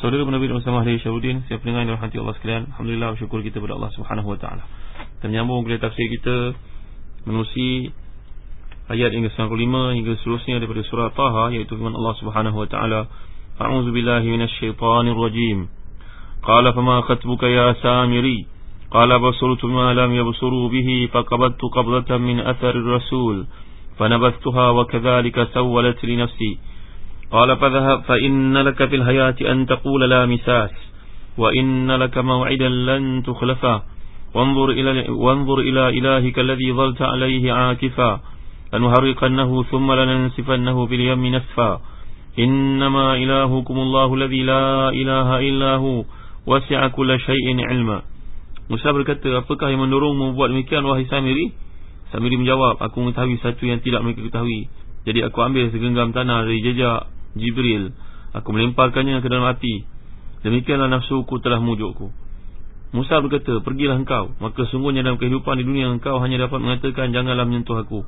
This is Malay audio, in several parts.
Saudara Nabi bersama Hari Syarudin Siapa dengar dalam hati Allah sekalian Alhamdulillah bersyukur kita kepada Allah Subhanahu Wa. Dan menyambung kepada tafsir kita Menusi Ayat hingga 95 hingga seterusnya daripada surah Taha Iaitu firman Allah Subhanahu Taala. A'udzu billahi minasyaitanir rajim Qala fama khatbuka ya samiri Qala basurtu ma lam yabsuru bihi Faqabattu qablatan min athari rasul Fanabathtuha wa kadhalika sawwalat li nafsi قال فذهب فإن لك في الحياة أن تقول لا مساس وإن لك موعدا لن تخلفا وانظر إلى, وانظر إلى إلهك الذي ظلت عليه عاكفا لنهرقنه ثم لننسفنه باليم نسفا إنما إلهكم الله الذي لا إله إلا هو وسع كل شيء علما Musa berkata, apakah yang mendorongmu buat demikian wahai Samiri? Samiri menjawab, aku mengetahui satu yang tidak mereka ketahui. Jadi aku ambil segenggam tanah dari jejak Jibril Aku melemparkannya ke dalam api Demikianlah nafsuku telah mujukku. Musa berkata, pergilah engkau. Maka sungguhnya dalam kehidupan di dunia Engkau hanya dapat mengatakan, janganlah menyentuh aku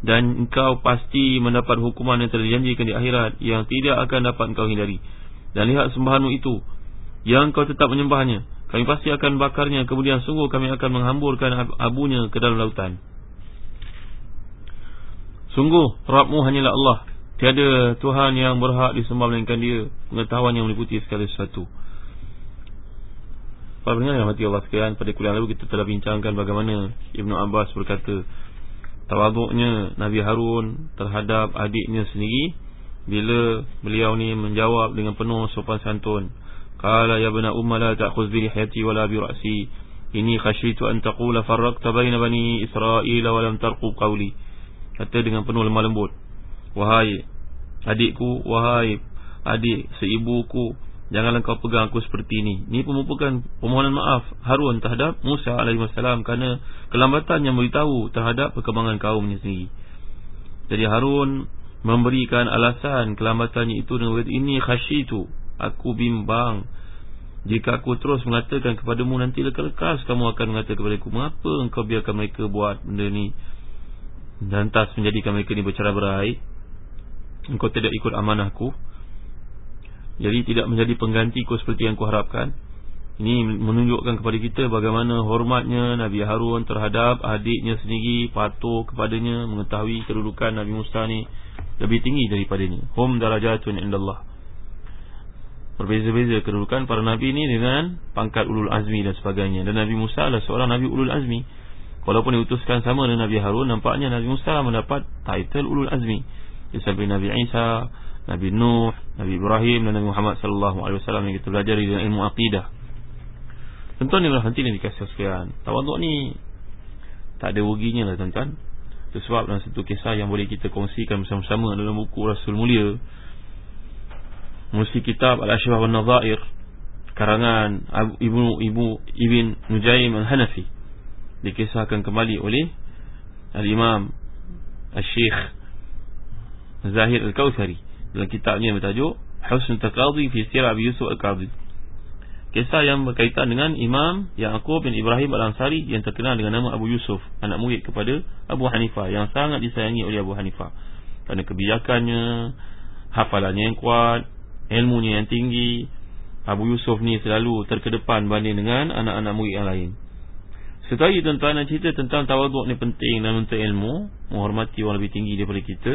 Dan engkau pasti mendapat hukuman yang telah dijanjikan di akhirat Yang tidak akan dapat engkau hindari. Dan lihat sembahanmu itu. Yang engkau tetap menyembahnya Kami pasti akan bakarnya. Kemudian sungguh kami akan menghamburkan abunya ke dalam lautan. Sungguh, Rabmu hanyalah Allah Tiada Tuhan yang berhak disembah melainkan dia. Pengetahuan yang meliputi segala sesuatu. Para pendengar yang mati Allah sekalian Pada kuliah lalu kita telah bincangkan bagaimana Ibnu Abbas berkata Tawaduknya Nabi Harun terhadap adiknya sendiri Bila beliau ni menjawab dengan penuh sopan santun Kala ya bena umma la ta'khuz bi lihiyati wala bi ra'si. Ini khasyitu an taqula farraqta baina bani Israel wa lam tarqu qawli Kata dengan penuh lemah lembut Wahai adikku, wahai adik seibuku, janganlah kau pegang aku seperti ini. Ini merupakan permohonan maaf Harun terhadap Musa AS kerana kelambatan yang beritahu terhadap perkembangan kaumnya sendiri. Jadi Harun memberikan alasan kelambatannya itu dengan kata ini khasyitu, aku bimbang. Jika aku terus mengatakan kepadamu nanti lekas-lekas kamu akan mengatakan kepada aku mengapa engkau biarkan mereka buat benda ni dan tas menjadikan mereka ni bercerai berai engkau tidak ikut amanahku. Jadi tidak menjadi penggantiku seperti yang kuharapkan ini menunjukkan kepada kita bagaimana hormatnya Nabi Harun terhadap adiknya sendiri patuh kepadanya mengetahui kedudukan Nabi Musa ni lebih tinggi daripadanya. Hum darajatun indallah. Berbeza-beza kedudukan para nabi ini dengan pangkat ulul azmi dan sebagainya. Dan Nabi Musa adalah seorang nabi ulul azmi. Walaupun diutuskan sama dengan Nabi Harun nampaknya Nabi Musa mendapat title ulul azmi sampai Nabi Isa, Nabi Nuh, Nabi Ibrahim dan Nabi Muhammad sallallahu alaihi wasallam yang kita belajar di ilmu akidah. Tentu ni lah nanti ni dikasih sekalian. Tawaduk ni tak ada ruginya lah tuan-tuan. Itu sebab dalam satu kisah yang boleh kita kongsikan bersama-sama dalam buku Rasul Mulia. Musi kitab Al-Ashbah wa Nadhair karangan Ibu Ibu Ibn Nujaim Al-Hanafi dikisahkan kembali oleh Al-Imam Al-Syekh Zahir Al-Kawthari dalam kitabnya bertajuk Husn Taqadhi fi Sirah Abi Yusuf Al-Qadhi. Kisah yang berkaitan dengan Imam Yaqub bin Ibrahim Al-Ansari yang terkenal dengan nama Abu Yusuf, anak murid kepada Abu Hanifah yang sangat disayangi oleh Abu Hanifah. Kerana kebijakannya, hafalannya yang kuat, ilmunya yang tinggi, Abu Yusuf ni selalu terkedepan banding dengan anak-anak murid yang lain. Tuan-tuan nak cerita tentang tawaduk ni penting dalam untuk ilmu, menghormati orang lebih tinggi daripada kita.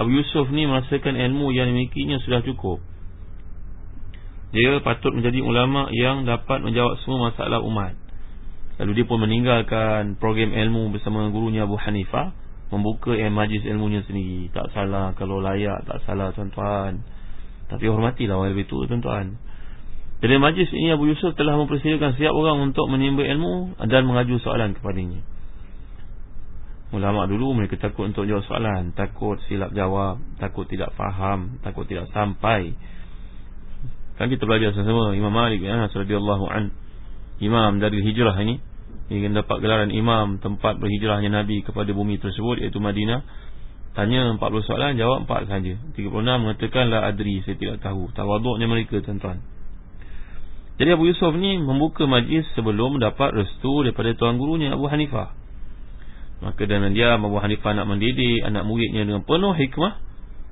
Abu Yusuf ni merasakan ilmu yang dimilikinya sudah cukup. Dia patut menjadi ulama yang dapat menjawab semua masalah umat. Lalu dia pun meninggalkan program ilmu bersama gurunya Abu Hanifah Membuka yang majlis ilmunya sendiri. Tak salah kalau layak tak salah tuan-tuan. Tapi hormatilah orang lebih tua tuan-tuan. Jadi majlis ini Abu Yusuf telah mempersilakan setiap orang untuk menimba ilmu Dan mengaju soalan kepadanya Ulama dulu mereka takut untuk jawab soalan. Takut silap jawab Takut tidak faham Takut tidak sampai. Kan kita belajar sama-sama. Imam Malik ya, radhiyallahu an. Imam dari hijrah ini ingin dapat gelaran imam tempat berhijrahnya Nabi kepada bumi tersebut iaitu Madinah. Tanya 40 soalan jawab 4 saja. 36 mengatakan la adri saya tidak tahu. Tawaduknya mereka tuan-tuan. Jadi Abu Yusuf ni membuka majlis sebelum mendapat restu daripada tuan gurunya Abu Hanifah maka dengan dia Abu Hanifah nak mendidik anak muridnya dengan penuh hikmah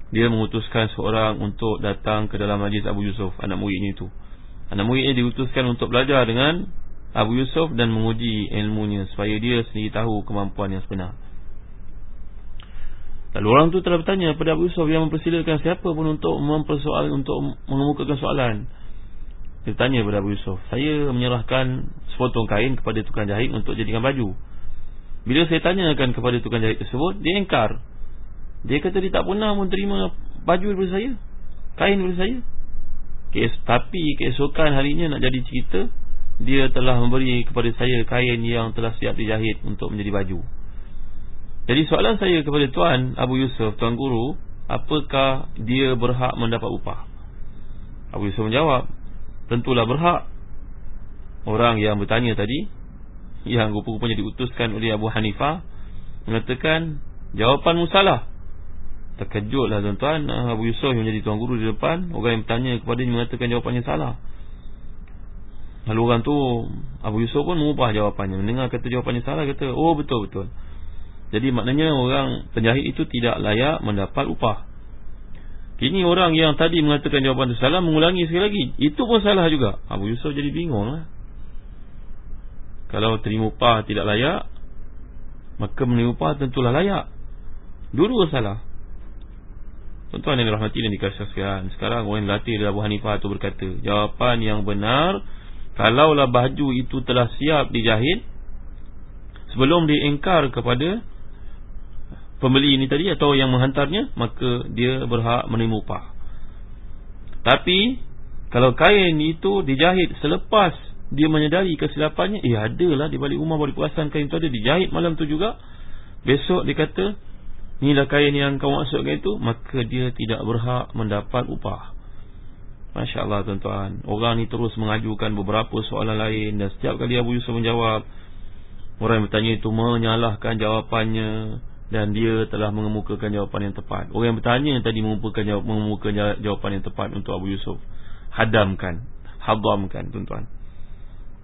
dia mengutuskan seorang untuk datang ke dalam majlis Abu Yusuf anak muridnya itu anak muridnya diutuskan untuk belajar dengan Abu Yusuf dan menguji ilmunya supaya dia sendiri tahu kemampuan yang sebenar. Lalu orang tu telah bertanya kepada Abu Yusuf yang mempersilakan siapa pun untuk mempersoal untuk mengemukakan soalan. Dia bertanya kepada Abu Yusuf, saya menyerahkan sepotong kain kepada tukang jahit untuk jadikan baju. Bila saya tanyakan kepada tukang jahit tersebut, dia engkar. Dia kata dia tak pernah menerima baju daripada saya, kain daripada saya. Kes, tapi keesokan harinya nak jadi cerita, dia telah memberi kepada saya kain yang telah siap dijahit untuk menjadi baju. Jadi soalan saya kepada Tuan Abu Yusuf, Tuan Guru, apakah dia berhak mendapat upah? Abu Yusuf menjawab, tentulah berhak. Orang yang bertanya tadi, yang rupa-rupanya diutuskan oleh Abu Hanifah, mengatakan, jawapanmu salah. Terkejutlah tuan-tuan, Abu Yusuf yang menjadi Tuan Guru di depan, orang yang bertanya kepada dia mengatakan jawapannya salah. Lalu orang tu Abu Yusuf pun mengubah jawapannya. Mendengar kata jawapannya salah Kata oh betul-betul Jadi maknanya orang penjahit itu Tidak layak mendapat upah. Kini orang yang tadi mengatakan jawapan itu salah Mengulangi sekali lagi. Itu pun salah juga. Abu Yusuf jadi bingung lah Kalau terima upah tidak layak Maka menerima upah tentulah layak. Dua-dua salah. Tuan-tuan yang dirahmati dan dikasihkan Sekarang orang yang latih dari Abu Hanifah itu berkata Jawapan yang benar Kalaulah baju itu telah siap dijahit Sebelum diingkar kepada Pembeli ini tadi Atau yang menghantarnya Maka dia berhak menerima upah. Tapi Kalau kain itu dijahit selepas Dia menyedari kesilapannya Eh adalah di balik rumah Balik perasan kain itu ada Dijahit malam tu juga. Besok dia kata Inilah kain yang kau maksudkan itu. Maka dia tidak berhak mendapat upah. Masya Allah tuan-tuan. Orang ni terus mengajukan beberapa soalan lain Dan setiap kali Abu Yusuf menjawab Orang yang bertanya itu menyalahkan jawapannya Dan dia telah mengemukakan jawapan yang tepat. Orang yang bertanya tadi mengemukakan, mengemukakan jawapan yang tepat untuk Abu Yusuf. Hadamkan Hadamkan tuan-tuan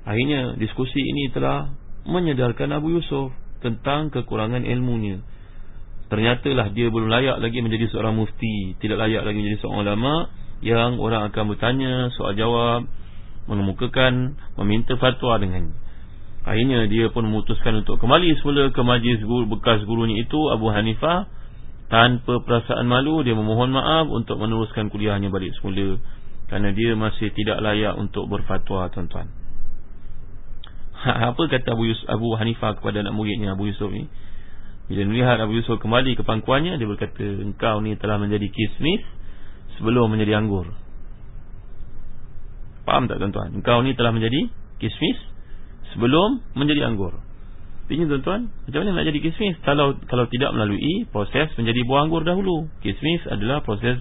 Akhirnya diskusi ini telah menyedarkan Abu Yusuf Tentang kekurangan ilmunya. Ternyatalah dia belum layak lagi menjadi seorang mufti Tidak layak lagi menjadi seorang ulama' yang orang akan bertanya soal jawab mengemukakan meminta fatwa dengan. Akhirnya dia pun memutuskan untuk kembali semula ke majlis guru, bekas gurunya itu Abu Hanifah. Tanpa perasaan malu dia memohon maaf untuk meneruskan kuliahnya balik semula. Kerana dia masih tidak layak untuk berfatwa tuan-tuan apa kata Abu, Yusuf, Abu Hanifah kepada anak muridnya Abu Yusuf ni bila melihat Abu Yusuf kembali ke pangkuannya dia berkata engkau ni telah menjadi kismis sebelum menjadi anggur. Faham tak tuan-tuan? Engkau ni telah menjadi kismis sebelum menjadi anggur. Ini tuan-tuan, macam mana nak jadi kismis kalau kalau tidak melalui proses menjadi buah anggur dahulu? Kismis adalah proses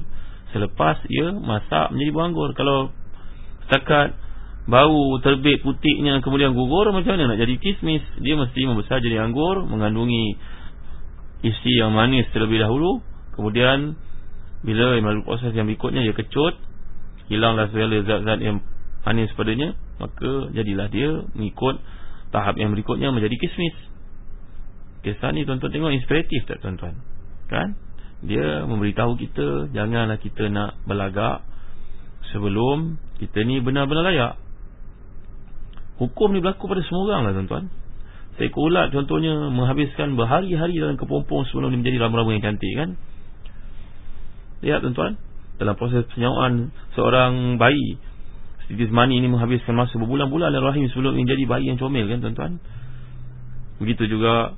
selepas ia masak menjadi buah anggur. Kalau setakat bau terbit putihnya kemudian gugur macam mana nak jadi kismis? Dia mesti membesar jadi anggur, mengandungi isi yang manis terlebih dahulu, kemudian bila melalui proses yang berikutnya Dia kecut Hilanglah segala zat-zat yang manis padanya Maka jadilah dia mengikut Tahap yang berikutnya menjadi kismis. Kisah ni tuan-tuan tengok Inspiratif tak tuan-tuan? Kan? Dia memberitahu kita Janganlah kita nak berlagak Sebelum kita ni benar-benar layak Hukum ni berlaku pada semua orang lah tuan-tuan Saya ulat contohnya Menghabiskan berhari-hari dalam kepompong Sebelum dia menjadi rama-rama yang cantik kan Lihat tuan-tuan Dalam proses penyawaan seorang bayi This money ini menghabiskan masa berbulan-bulan dalam rahim sebelum menjadi bayi yang comel kan tuan-tuan. Begitu juga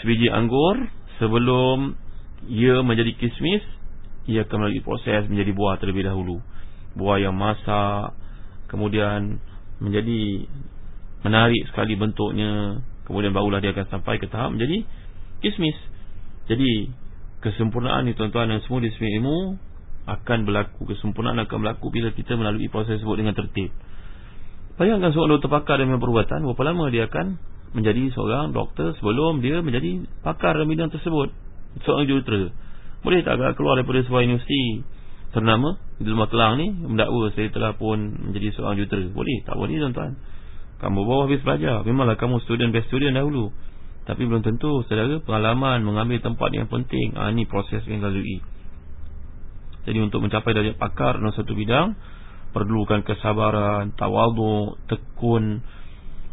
sebiji anggur sebelum ia menjadi kismis, ia akan melalui proses menjadi buah terlebih dahulu. Buah yang masak, kemudian menjadi menarik sekali bentuknya, kemudian barulah dia akan sampai ke tahap menjadi kismis. Jadi kesempurnaan ni tuan-tuan dan semua di sini ilmu akan berlaku kesempurnaan akan berlaku bila kita melalui proses tersebut dengan tertib. Bayangkan seorang doktor pakar dalam perubatan berapa lama dia akan menjadi seorang doktor sebelum dia menjadi pakar dalam bidang tersebut. Seorang jurutera. Boleh tak agak keluar daripada sebuah universiti ternama di Lumah Kelang ni mendakwa saya telah pun menjadi seorang jurutera. Boleh? Tak boleh tuan-tuan. Kamu bawa habis belajar. Memanglah kamu student best student dahulu. Tapi belum tentu saudara pengalaman mengambil tempat yang penting. Ah ha, ini proses yang lalui. Jadi untuk mencapai darjah pakar dalam satu bidang Perlukan kesabaran, tawaduk, tekun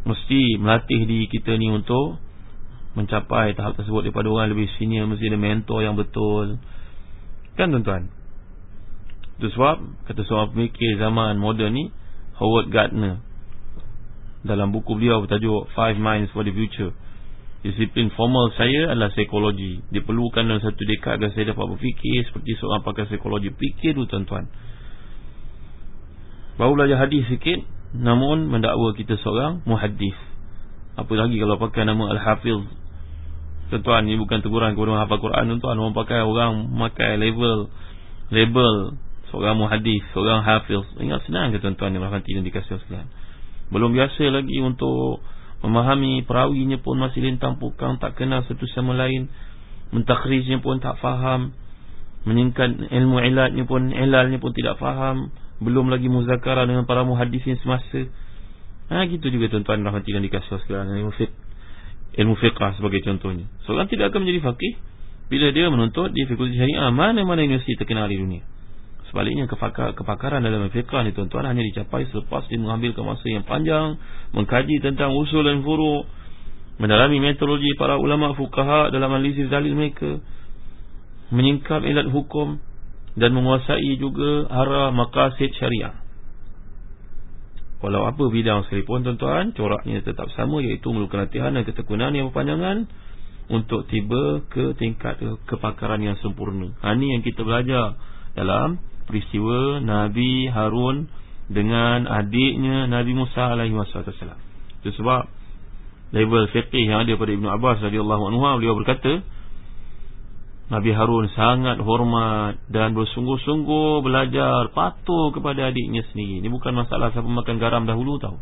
Mesti melatih diri kita ni untuk Mencapai tahap tersebut daripada orang lebih senior Mesti ada mentor yang betul Kan tuan-tuan Itu sebab kata seorang pemikir zaman moden ni Howard Gardner Dalam buku beliau bertajuk Five Minds for the Future. Disiplin formal saya adalah psikologi. Diperlukan dalam satu dekad agar saya dapat berfikir Seperti seorang pakar psikologi. Fikir dulu tuan-tuan. Baru belajar hadis sikit Namun mendakwa kita seorang muhadis Apa lagi kalau pakai nama Al-Hafiz? Tuan-tuan ini bukan teguran kepada orang hafal Quran Tuan-tuan. Orang pakai orang Pakai level Label. Seorang muhadis Seorang hafiz. Ingat senang ke tuan-tuan? Yang nanti yang dikasih sekalian Belum biasa lagi untuk Memahami perawinya pun masih lintang pukang Tak kenal satu sama lain. Mentakhriznya pun tak faham. Meningkat ilmu ilatnya pun Ilalnya pun tidak faham. Belum lagi muzakarah dengan para muhadisin semasa. Ha gitu juga tuan-tuan rahmati dan dikasih sekalian. Ilmu fiqh ilmu fiqh sebagai contohnya. Seorang tidak akan menjadi faqih bila dia menuntut di fakulti syariah. Mana-mana universiti terkenal di dunia. Sebaliknya kepakar, kepakaran dalam fiqah ni tuan-tuan hanya dicapai selepas dia mengambil masa yang panjang mengkaji tentang usul dan furu' mendalami metodologi para ulama fuqaha dalam analisis dalil mereka menyingkap ilat hukum dan menguasai juga arah maqasid syariah. Walau apa bidang sekalipun tuan-tuan, coraknya tetap sama iaitu memerlukan latihan dan ketekunan yang berpanjangan untuk tiba ke tingkat kepakaran yang sempurna. Ha, yang kita belajar dalam peristiwa Nabi Harun dengan adiknya Nabi Musa alaihi wasallam. Itu sebab level fiqih yang ada pada Ibnu Abbas radhiyallahu anhu beliau berkata Nabi Harun sangat hormat dan bersungguh-sungguh belajar patuh kepada adiknya sendiri. Ini bukan masalah siapa makan garam dahulu tahu.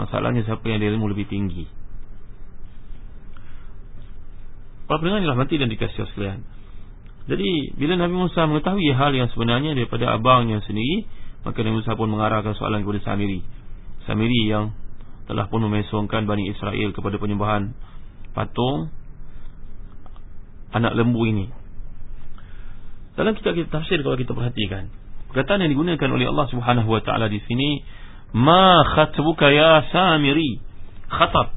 Masalahnya siapa yang ilmu lebih tinggi. Para pendengar yang rahmati dan dikasih sekalian. Jadi bila Nabi Musa mengetahui hal yang sebenarnya daripada abangnya sendiri Maka Nabi Musa pun mengarahkan soalan kepada Samiri. Samiri yang telah pun memesongkan Bani Israel kepada penyembahan patung Anak lembu ini. Dalam kitab kita tafsir kalau kita perhatikan Perkataan yang digunakan oleh Allah Subhanahu Wa Taala di sini Ma khatbuka ya Samiri? Khatab.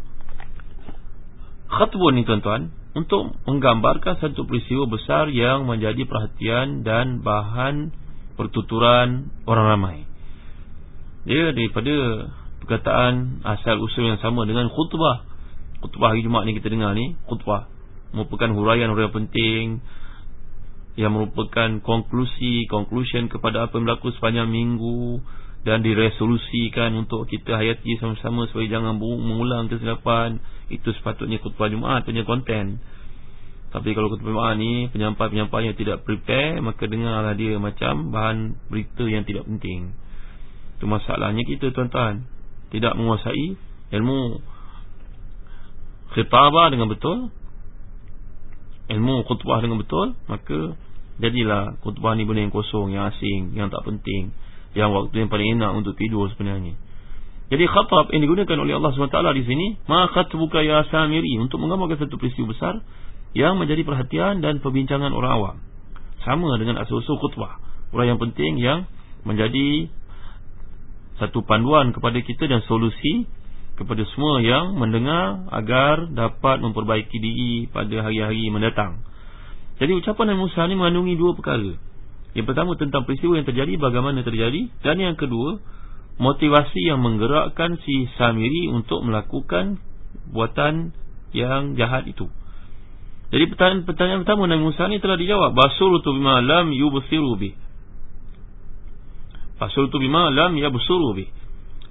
Khatbun ni tuan-tuan untuk menggambarkan satu peristiwa besar yang menjadi perhatian dan bahan pertuturan orang ramai. Dia daripada perkataan asal usul yang sama dengan khutbah. Khutbah hari Jumaat ni kita dengar ni, khutbah merupakan huraian-huraian penting yang merupakan konklusi, conclusion kepada apa yang berlaku sepanjang minggu dan diresolusikan untuk kita hayati sama-sama supaya jangan mengulang kesilapan. Itu sepatutnya khutbah Jumaat punya konten. Tapi kalau khutbah Jumaat ni penyampai-penyampai yang tidak prepare maka dengarlah dia macam bahan berita yang tidak penting. Itu masalahnya kita tuan-tuan. Tidak menguasai ilmu. Khitabah dengan betul ilmu khutbah dengan betul maka jadilah khutbah ni benda yang kosong yang asing yang tak penting yang waktu yang paling enak untuk tidur sebenarnya. Jadi khatab yang digunakan oleh Allah SWT di sini Ma khatbuka ya samiri Untuk menggambarkan satu peristiwa besar Yang menjadi perhatian dan perbincangan orang awam. Sama dengan asal-usul khutbah Orang yang penting yang menjadi Satu panduan kepada kita dan solusi Kepada semua yang mendengar Agar dapat memperbaiki diri pada hari-hari mendatang. Jadi ucapan Nabi Musa ini mengandungi dua perkara Yang pertama tentang peristiwa yang terjadi Bagaimana terjadi Dan yang kedua motivasi yang menggerakkan si Samiri untuk melakukan buatan yang jahat itu. Jadi pertanyaan, pertanyaan pertama Nabi Musa ni telah dijawab. Basurtu bima lam yubsiru bih. Basurtu bima lam yabsuru bih.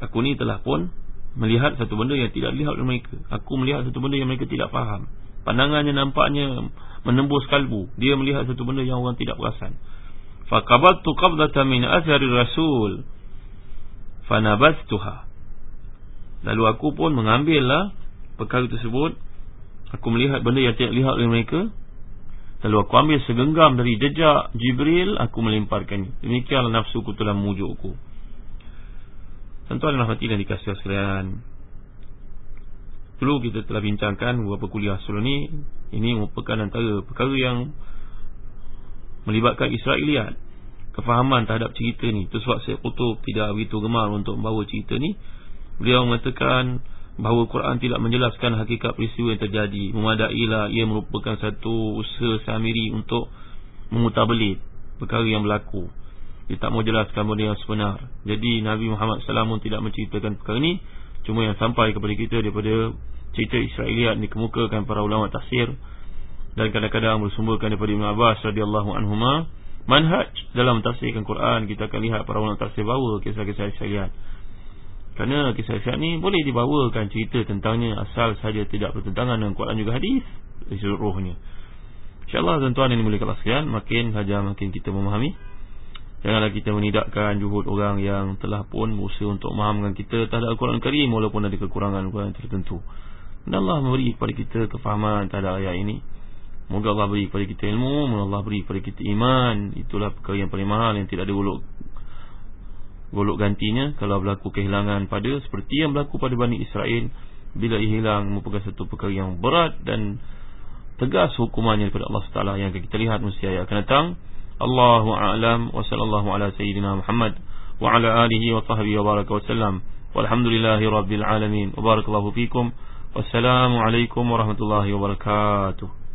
Aku ni telah pun melihat satu benda yang tidak dilihat oleh mereka. Aku melihat satu benda yang mereka tidak faham. Pandangannya nampaknya menembus kalbu. Dia melihat satu benda yang orang tidak perasan. Faqabattu qabdatan min athari rasul fanabastuha. Lalu aku pun mengambillah perkara tersebut. Aku melihat benda yang tidak lihat oleh mereka. Lalu aku ambil segenggam dari jejak Jibril Aku melemparkan. Demikianlah nafsuku telah memujukku. Tentu adalah mati dan dikasih sekalian. Dulu kita telah bincangkan Beberapa kuliah sebelum ini Ini merupakan antara perkara yang Melibatkan Israeliat. Kefahaman terhadap cerita ni. Itu sebab saya kutub tidak begitu gemar Untuk membawa cerita ni. Beliau mengatakan bahawa Quran tidak menjelaskan hakikat peristiwa yang terjadi. Memadailah ia merupakan satu usaha samiri untuk memutabelit perkara yang berlaku. Dia tak mau jelaskan benda yang sebenar. Jadi Nabi Muhammad SAW tidak menceritakan perkara ini cuma yang sampai kepada kita daripada cerita Israeliat dikemukakan para ulama tafsir dan kadang-kadang bersumberkan daripada Ibn Abbas radhiyallahu anhuma. Manhaj dalam tafsirkan Quran kita akan lihat para ulama tafsir bawa kisah-kisah Israeliat kerana kisah-kisah ni boleh dibawakan cerita tentangnya asal saja tidak bertentangan dengan Quran juga hadis seluruhnya. InsyaAllah tuan-tuan ini boleh kelas sekian Makin saja makin kita memahami. Janganlah kita menidakkan juhud orang yang telah pun berusaha untuk memahamkan kita terhadap Al-Quran Karim Walaupun ada kekurangan Al-Quran tertentu. Dan Allah memberi kepada kita kefahaman terhadap ayat ini Moga Allah beri kepada kita ilmu Moga Allah beri kepada kita iman. Itulah perkara yang paling mahal yang tidak ada golok gantinya. Kalau berlaku kehilangan pada seperti yang berlaku pada Bani Israel bila ia hilang merupakan satu perkara yang berat dan tegas hukumannya daripada Allah Taala yang kita lihat mesti ayat akan datang. Allahu a'lam wa sallallahu ala sayyidina Muhammad wa ala alihi wa sahbihi wa baraka wa sallam. Walhamdulillahi rabbil alamin. Wa barakallahu fikum. Wassalamu alaikum warahmatullahi wabarakatuh